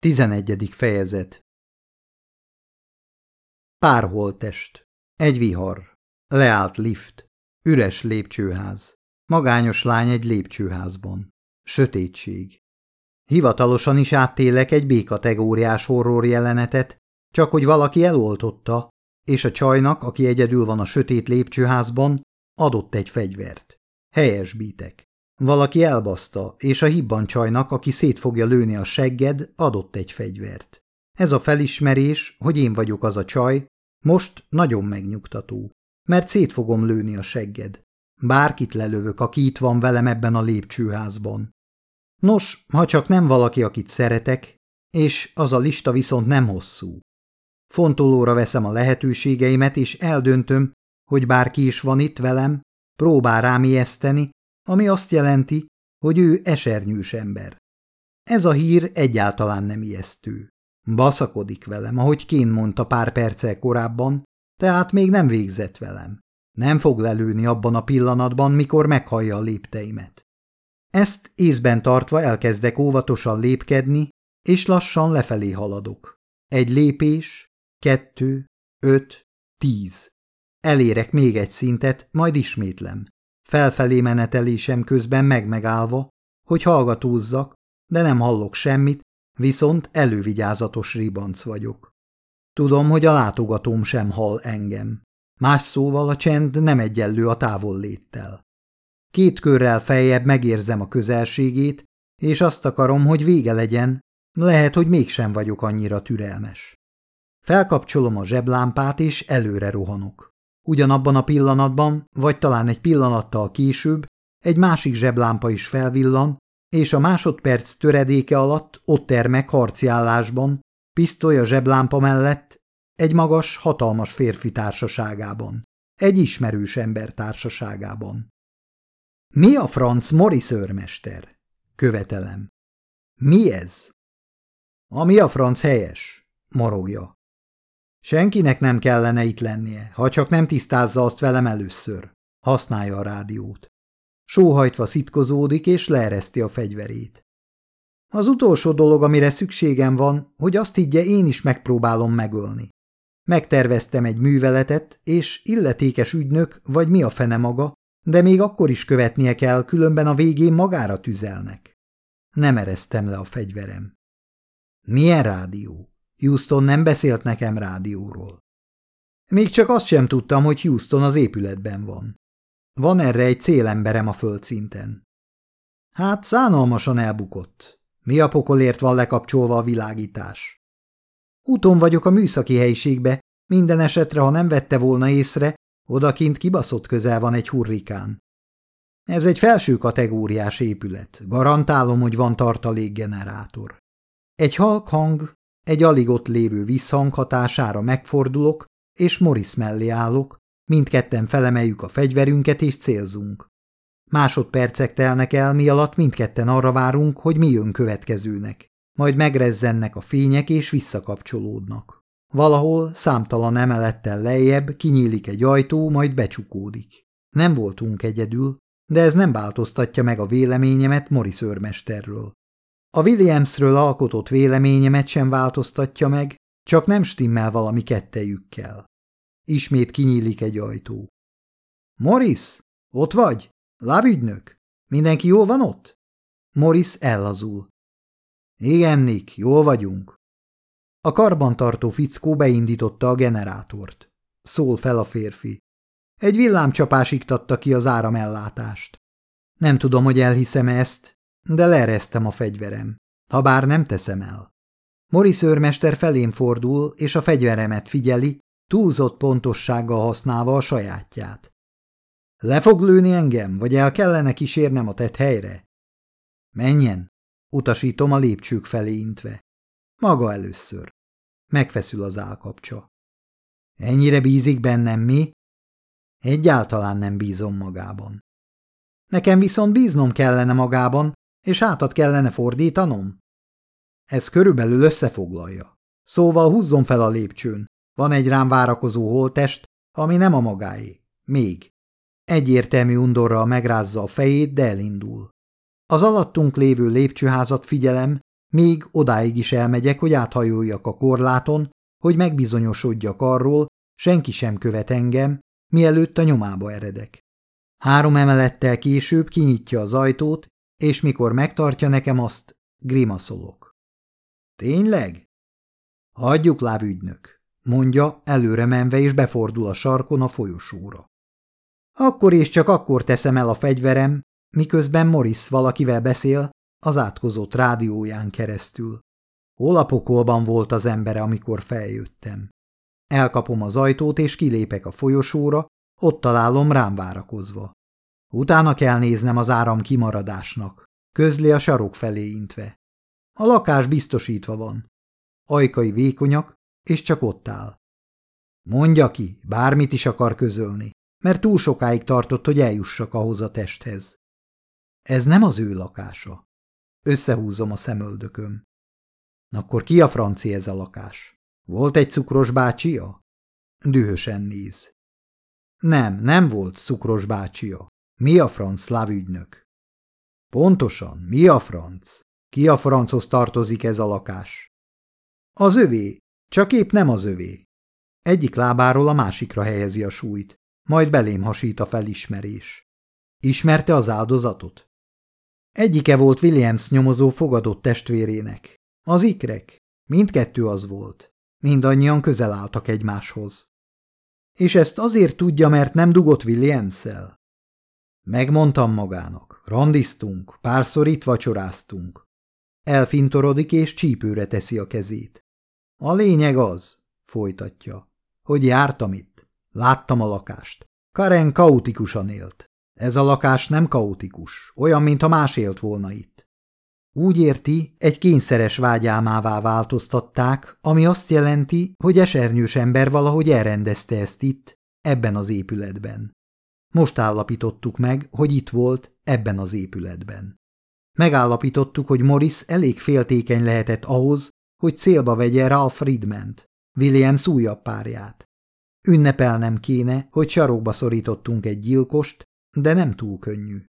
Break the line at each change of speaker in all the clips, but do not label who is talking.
Tizenegyedik fejezet Párholtest. Egy vihar. Leállt lift. Üres lépcsőház. Magányos lány egy lépcsőházban. Sötétség. Hivatalosan is áttélek egy B-kategóriás horror jelenetet, csak hogy valaki eloltotta, és a csajnak, aki egyedül van a sötét lépcsőházban, adott egy fegyvert. Helyesbítek. Valaki elbaszta, és a hibban csajnak, aki szét fogja lőni a segged, adott egy fegyvert. Ez a felismerés, hogy én vagyok az a csaj, most nagyon megnyugtató, mert szét fogom lőni a segged. Bárkit lelövök, aki itt van velem ebben a lépcsőházban. Nos, ha csak nem valaki, akit szeretek, és az a lista viszont nem hosszú. Fontolóra veszem a lehetőségeimet, és eldöntöm, hogy bárki is van itt velem, próbál rám ijeszteni, ami azt jelenti, hogy ő esernyős ember. Ez a hír egyáltalán nem ijesztő. Baszakodik velem, ahogy Kén mondta pár perccel korábban, tehát még nem végzett velem. Nem fog lelőni abban a pillanatban, mikor meghallja a lépteimet. Ezt észben tartva elkezdek óvatosan lépkedni, és lassan lefelé haladok. Egy lépés, kettő, öt, tíz. Elérek még egy szintet, majd ismétlem felfelé menetelésem közben megmegállva, hogy hallgatózzak, de nem hallok semmit, viszont elővigyázatos ribanc vagyok. Tudom, hogy a látogatóm sem hall engem. Más szóval a csend nem egyenlő a távolléttel. Két körrel feljebb megérzem a közelségét, és azt akarom, hogy vége legyen, lehet, hogy mégsem vagyok annyira türelmes. Felkapcsolom a zseblámpát, és előre rohanok. Ugyanabban a pillanatban, vagy talán egy pillanattal később, egy másik zseblámpa is felvillan, és a másodperc töredéke alatt ott termek harciállásban, pisztoly a zseblámpa mellett, egy magas, hatalmas férfi társaságában, egy ismerős ember társaságában. Mi a franc Morris őrmester? Követelem. Mi ez? Ami a franc helyes, morogja. Senkinek nem kellene itt lennie, ha csak nem tisztázza azt velem először. Használja a rádiót. Sóhajtva szitkozódik és leereszti a fegyverét. Az utolsó dolog, amire szükségem van, hogy azt higgye, én is megpróbálom megölni. Megterveztem egy műveletet, és illetékes ügynök, vagy mi a fene maga, de még akkor is követnie kell, különben a végén magára tüzelnek. Nem ereztem le a fegyverem. Milyen rádió? Houston nem beszélt nekem rádióról. Még csak azt sem tudtam, hogy Houston az épületben van. Van erre egy célemberem a földszinten. Hát szánalmasan elbukott. Mi a pokolért van lekapcsolva a világítás? Úton vagyok a műszaki helyiségbe, minden esetre, ha nem vette volna észre, odakint kibaszott közel van egy hurrikán. Ez egy felső kategóriás épület. Garantálom, hogy van tartalékgenerátor. Egy halk hang egy alig ott lévő visszhang hatására megfordulok, és Morris mellé állok, mindketten felemeljük a fegyverünket és célzunk. Másodpercek telnek el, mi alatt mindketten arra várunk, hogy mi jön következőnek. Majd megrezzennek a fények és visszakapcsolódnak. Valahol számtalan emelettel lejjebb kinyílik egy ajtó, majd becsukódik. Nem voltunk egyedül, de ez nem változtatja meg a véleményemet Morris őrmesterről. A Williamsről alkotott véleményemet sem változtatja meg, csak nem stimmel valami kettejükkel. Ismét kinyílik egy ajtó. Morris, ott vagy? Lávügynök? Mindenki jól van ott? Morris ellazul. Igen, Nick, jól vagyunk. A karbantartó fickó beindította a generátort. Szól fel a férfi. Egy villámcsapás iktatta ki az áramellátást. Nem tudom, hogy elhiszem ezt, de leeresztem a fegyverem, ha bár nem teszem el. Morris őrmester felén fordul, és a fegyveremet figyeli, túlzott pontossággal használva a sajátját. Le fog lőni engem, vagy el kellene kísérnem a tett helyre? Menjen, utasítom a lépcsők felé intve. Maga először. Megfeszül az állkapcsa. Ennyire bízik bennem, mi? Egyáltalán nem bízom magában. Nekem viszont bíznom kellene magában, és hátat kellene fordítanom? Ez körülbelül összefoglalja. Szóval húzzon fel a lépcsőn. Van egy rám várakozó holtest, ami nem a magáé. Még. Egyértelmű undorral megrázza a fejét, de elindul. Az alattunk lévő lépcsőházat figyelem, Még odáig is elmegyek, hogy áthajoljak a korláton, hogy megbizonyosodjak arról, senki sem követ engem, mielőtt a nyomába eredek. Három emelettel később kinyitja az ajtót, és mikor megtartja nekem azt, grimaszolok. Tényleg? Hagyjuk, lávügynök, mondja, előre menve és befordul a sarkon a folyosóra. Akkor és csak akkor teszem el a fegyverem, miközben Morris valakivel beszél az átkozott rádióján keresztül. Hol a pokolban volt az embere, amikor feljöttem? Elkapom az ajtót, és kilépek a folyosóra, ott találom rám várakozva. Utána kell néznem az áram kimaradásnak, közli a sarok felé intve. A lakás biztosítva van. Ajkai vékonyak, és csak ott áll. Mondja ki, bármit is akar közölni, mert túl sokáig tartott, hogy eljussak ahhoz a testhez. Ez nem az ő lakása. Összehúzom a szemöldököm. Akkor ki a franci ez a lakás? Volt egy cukros bácsia? Dühösen néz. Nem, nem volt cukros bácsia. Mi a franc lávügynök? Pontosan, mi a franc? Ki a franchoz tartozik ez a lakás? Az övé, csak épp nem az övé. Egyik lábáról a másikra helyezi a súlyt, majd belém hasít a felismerés. Ismerte az áldozatot? Egyike volt Williams nyomozó fogadott testvérének. Az ikrek. Mindkettő az volt. Mindannyian közel álltak egymáshoz. És ezt azért tudja, mert nem dugott Williams-szel? Megmondtam magának. Randiztunk, párszor itt vacsoráztunk. Elfintorodik és csípőre teszi a kezét. A lényeg az, folytatja, hogy jártam itt. Láttam a lakást. Karen kaotikusan élt. Ez a lakás nem kaotikus, olyan, mintha más élt volna itt. Úgy érti, egy kényszeres vágyálmává változtatták, ami azt jelenti, hogy esernyős ember valahogy elrendezte ezt itt, ebben az épületben. Most állapítottuk meg, hogy itt volt, ebben az épületben. Megállapítottuk, hogy Morris elég féltékeny lehetett ahhoz, hogy célba vegye Ralph Friedment, Williams újabb párját. Ünnepelnem kéne, hogy sarokba szorítottunk egy gyilkost, de nem túl könnyű.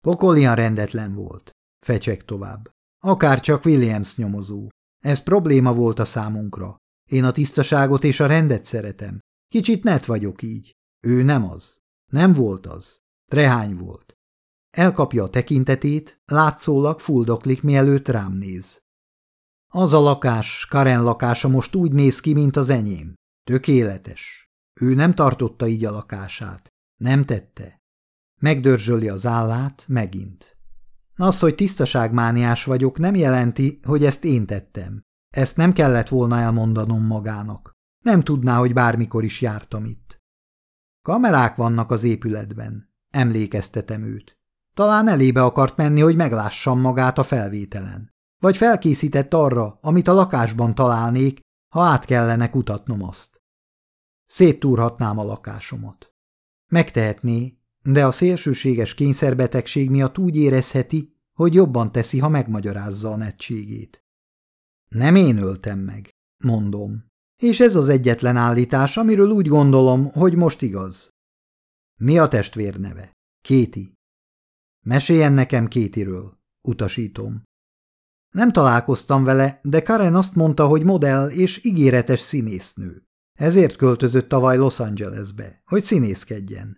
Pokolian rendetlen volt, fecsek tovább. Akár csak Williams nyomozó. Ez probléma volt a számunkra. Én a tisztaságot és a rendet szeretem. Kicsit net vagyok így. Ő nem az. Nem volt az. Trehány volt. Elkapja a tekintetét, látszólag fuldoklik, mielőtt rám néz. Az a lakás, Karen lakása most úgy néz ki, mint az enyém. Tökéletes. Ő nem tartotta így a lakását. Nem tette. Megdörzsöli az állát, megint. Az, hogy tisztaságmániás vagyok, nem jelenti, hogy ezt én tettem. Ezt nem kellett volna elmondanom magának. Nem tudná, hogy bármikor is jártam itt. Kamerák vannak az épületben. Emlékeztetem őt. Talán elébe akart menni, hogy meglássam magát a felvételen. Vagy felkészített arra, amit a lakásban találnék, ha át kellene kutatnom azt. Széttúrhatnám a lakásomat. Megtehetné, de a szélsőséges kényszerbetegség miatt úgy érezheti, hogy jobban teszi, ha megmagyarázza a nettségét. Nem én öltem meg, mondom, és ez az egyetlen állítás, amiről úgy gondolom, hogy most igaz. Mi a testvér neve? Kéti. Meséljen nekem Kétiről, utasítom. Nem találkoztam vele, de Karen azt mondta, hogy modell és ígéretes színésznő. Ezért költözött tavaly Los Angelesbe, hogy színészkedjen.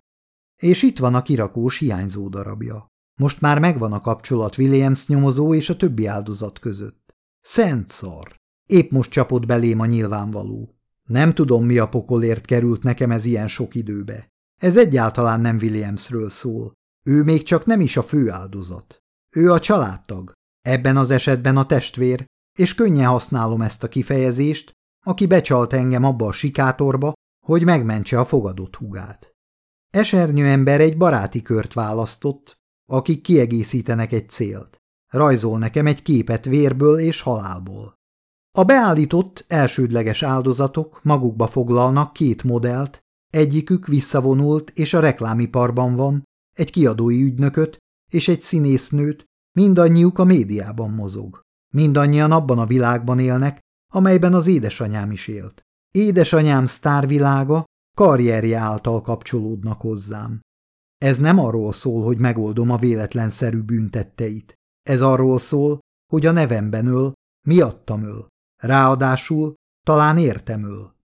És itt van a kirakós hiányzó darabja. Most már megvan a kapcsolat Williams nyomozó és a többi áldozat között. Szent szar! Épp most csapott belém a nyilvánvaló. Nem tudom, mi a pokolért került nekem ez ilyen sok időbe. Ez egyáltalán nem Williamsről szól. Ő még csak nem is a fő áldozat. Ő a családtag, ebben az esetben a testvér, és könnyen használom ezt a kifejezést, aki becsalt engem abba a sikátorba, hogy megmentse a fogadott hugát. Esernyő ember egy baráti kört választott, akik kiegészítenek egy célt. Rajzol nekem egy képet vérből és halálból. A beállított elsődleges áldozatok magukba foglalnak két modellt, egyikük visszavonult és a reklámiparban van, egy kiadói ügynököt és egy színésznőt, mindannyiuk a médiában mozog. Mindannyian abban a világban élnek, amelyben az édesanyám is élt. Édesanyám sztárvilága, karrierje által kapcsolódnak hozzám. Ez nem arról szól, hogy megoldom a véletlenszerű büntetteit. Ez arról szól, hogy a nevemben öl, miattam öl. Ráadásul talán értem öl.